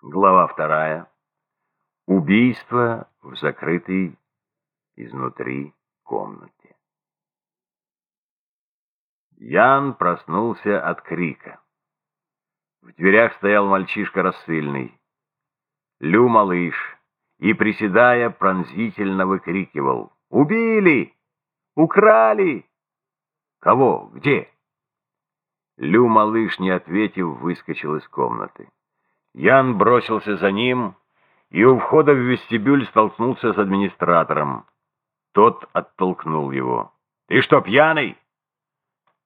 Глава вторая. Убийство в закрытой изнутри комнате. Ян проснулся от крика. В дверях стоял мальчишка рассыльный. Лю малыш и, приседая, пронзительно выкрикивал. «Убили! Украли! Кого? Где?» Лю малыш, не ответив, выскочил из комнаты. Ян бросился за ним и у входа в вестибюль столкнулся с администратором. Тот оттолкнул его. «Ты что, пьяный?»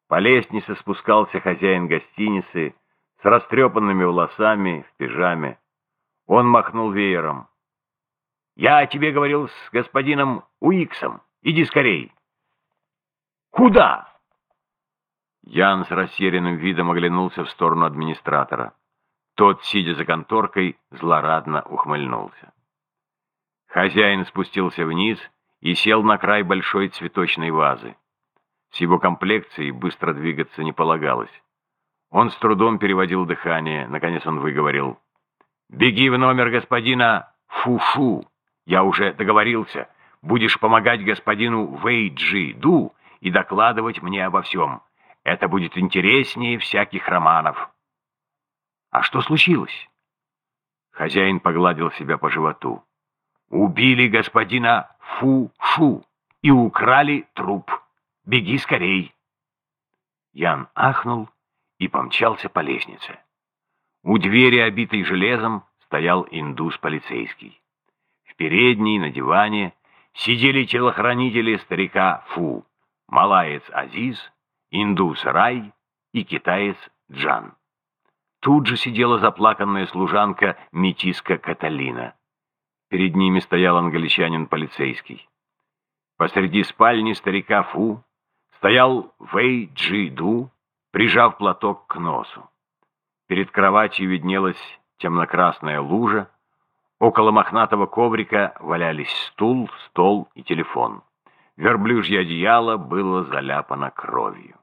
По лестнице спускался хозяин гостиницы с растрепанными волосами в пижаме. Он махнул веером. «Я тебе говорил с господином Уиксом. Иди скорей!» «Куда?» Ян с растерянным видом оглянулся в сторону администратора. Тот, сидя за конторкой, злорадно ухмыльнулся. Хозяин спустился вниз и сел на край большой цветочной вазы. С его комплекцией быстро двигаться не полагалось. Он с трудом переводил дыхание. Наконец он выговорил. «Беги в номер господина Фу-Фу. Я уже договорился. Будешь помогать господину Вэйджи Ду и докладывать мне обо всем. Это будет интереснее всяких романов». «А что случилось?» Хозяин погладил себя по животу. «Убили господина Фу-Шу и украли труп. Беги скорей!» Ян ахнул и помчался по лестнице. У двери, обитой железом, стоял индус полицейский. В передней, на диване, сидели телохранители старика Фу, малаец Азиз, индус Рай и китаец Джан. Тут же сидела заплаканная служанка метиска Каталина. Перед ними стоял англичанин полицейский. Посреди спальни старика Фу стоял Вэй Джи Ду, прижав платок к носу. Перед кроватью виднелась темно-красная лужа, около мохнатого коврика валялись стул, стол и телефон. Верблюжье одеяло было заляпано кровью.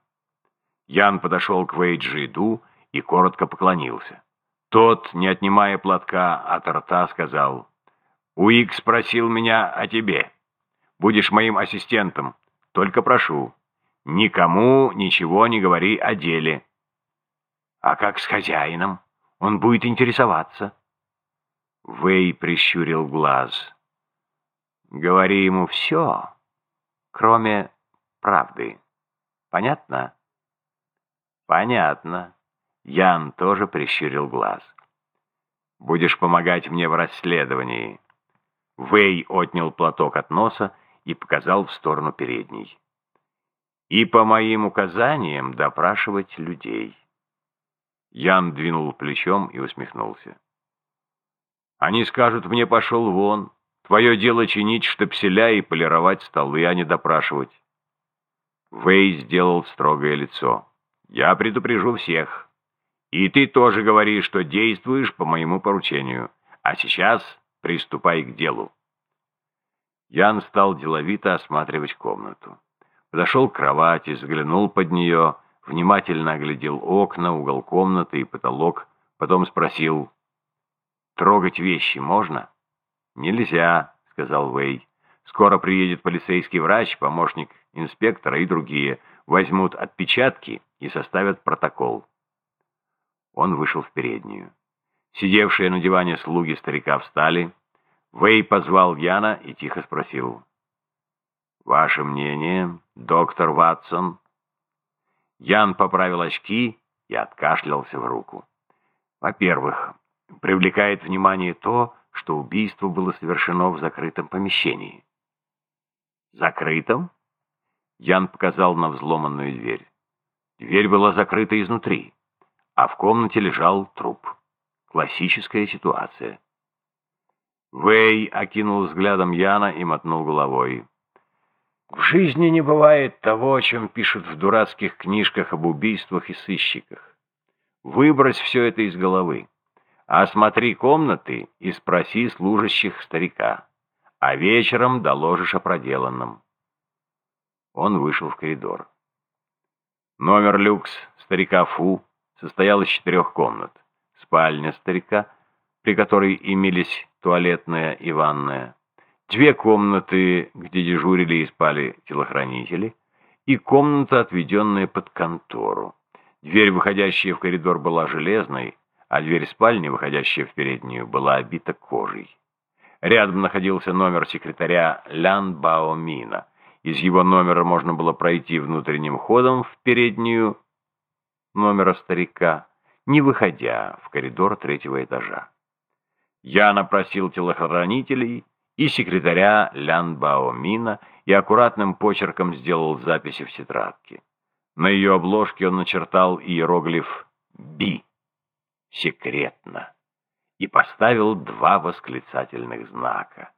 Ян подошел к Вэй Джи Ду и коротко поклонился. Тот, не отнимая платка от рта, сказал, «Уик спросил меня о тебе. Будешь моим ассистентом. Только прошу, никому ничего не говори о деле». «А как с хозяином? Он будет интересоваться». Вэй прищурил глаз. «Говори ему все, кроме правды. Понятно?» «Понятно». Ян тоже прищурил глаз. «Будешь помогать мне в расследовании». Вэй отнял платок от носа и показал в сторону передней. «И по моим указаниям допрашивать людей». Ян двинул плечом и усмехнулся. «Они скажут мне, пошел вон. Твое дело чинить штапселя и полировать столы, а не допрашивать». Вэй сделал строгое лицо. «Я предупрежу всех». И ты тоже говоришь, что действуешь по моему поручению. А сейчас приступай к делу. Ян стал деловито осматривать комнату. Подошел к кровати, взглянул под нее, внимательно оглядел окна, угол комнаты и потолок, потом спросил, «Трогать вещи можно?» «Нельзя», — сказал Вэй. «Скоро приедет полицейский врач, помощник инспектора и другие. Возьмут отпечатки и составят протокол». Он вышел в переднюю. Сидевшие на диване слуги старика встали. Вэй позвал Яна и тихо спросил. «Ваше мнение, доктор Ватсон?» Ян поправил очки и откашлялся в руку. «Во-первых, привлекает внимание то, что убийство было совершено в закрытом помещении». «Закрытом?» Ян показал на взломанную дверь. Дверь была закрыта изнутри а в комнате лежал труп. Классическая ситуация. Вэй окинул взглядом Яна и мотнул головой. В жизни не бывает того, о чем пишут в дурацких книжках об убийствах и сыщиках. Выбрось все это из головы. Осмотри комнаты и спроси служащих старика. А вечером доложишь о проделанном. Он вышел в коридор. Номер люкс старика Фу состоял из четырех комнат. Спальня старика, при которой имелись туалетная и ванная, две комнаты, где дежурили и спали телохранители, и комната, отведенная под контору. Дверь, выходящая в коридор, была железной, а дверь спальни, выходящая в переднюю, была обита кожей. Рядом находился номер секретаря Лян Баомина. Из его номера можно было пройти внутренним ходом в переднюю номера старика, не выходя в коридор третьего этажа. Я напросил телохранителей и секретаря Лян Баомина и аккуратным почерком сделал записи в тетрадке. На ее обложке он начертал иероглиф «Би» — «Секретно» и поставил два восклицательных знака.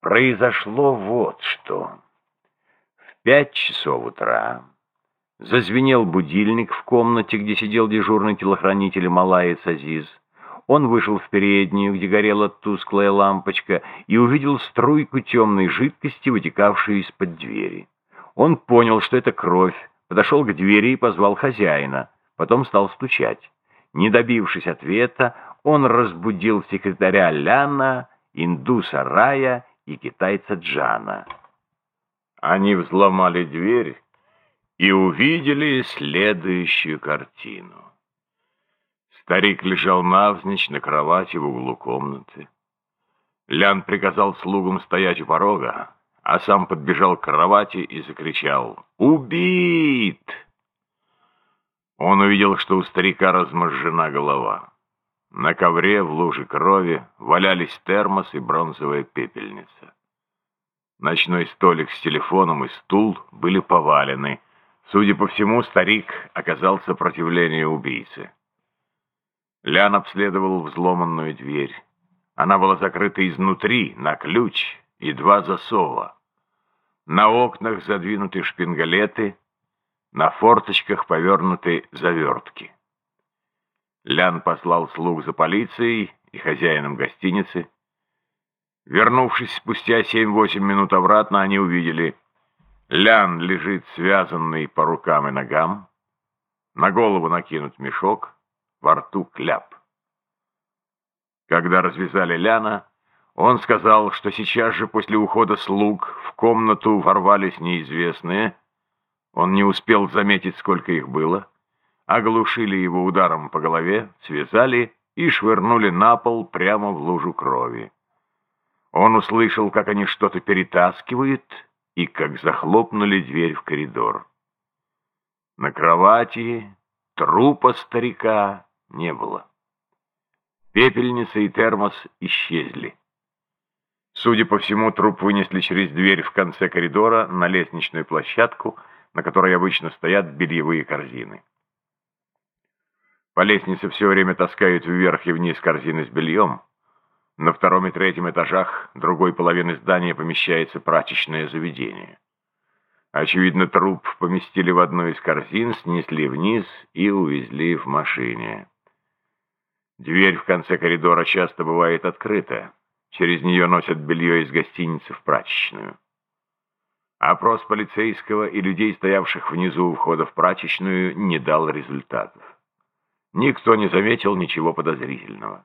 Произошло вот что. В пять часов утра зазвенел будильник в комнате, где сидел дежурный телохранитель Малаец Азиз. Он вышел в переднюю, где горела тусклая лампочка, и увидел струйку темной жидкости, вытекавшую из-под двери. Он понял, что это кровь, подошел к двери и позвал хозяина, потом стал стучать. Не добившись ответа, он разбудил секретаря Ляна, индуса Рая и китайца Джана. Они взломали дверь и увидели следующую картину. Старик лежал навзничь на кровати в углу комнаты. Лян приказал слугам стоять у порога, а сам подбежал к кровати и закричал «Убит!». Он увидел, что у старика размозжена голова. На ковре в луже крови валялись термос и бронзовая пепельница. Ночной столик с телефоном и стул были повалены. Судя по всему, старик оказал сопротивление убийце. Лян обследовал взломанную дверь. Она была закрыта изнутри, на ключ и два засова. На окнах задвинуты шпингалеты, на форточках повернуты завертки. Лян послал слуг за полицией и хозяином гостиницы. Вернувшись спустя 7-8 минут обратно, они увидели, Лян лежит связанный по рукам и ногам, на голову накинут мешок, во рту кляп. Когда развязали Ляна, он сказал, что сейчас же после ухода слуг в комнату ворвались неизвестные. Он не успел заметить, сколько их было оглушили его ударом по голове, связали и швырнули на пол прямо в лужу крови. Он услышал, как они что-то перетаскивают, и как захлопнули дверь в коридор. На кровати трупа старика не было. Пепельница и термос исчезли. Судя по всему, труп вынесли через дверь в конце коридора на лестничную площадку, на которой обычно стоят бельевые корзины. По лестнице все время таскают вверх и вниз корзины с бельем. На втором и третьем этажах другой половины здания помещается прачечное заведение. Очевидно, труп поместили в одну из корзин, снесли вниз и увезли в машине. Дверь в конце коридора часто бывает открыта. Через нее носят белье из гостиницы в прачечную. Опрос полицейского и людей, стоявших внизу у входа в прачечную, не дал результатов. Никто не заметил ничего подозрительного.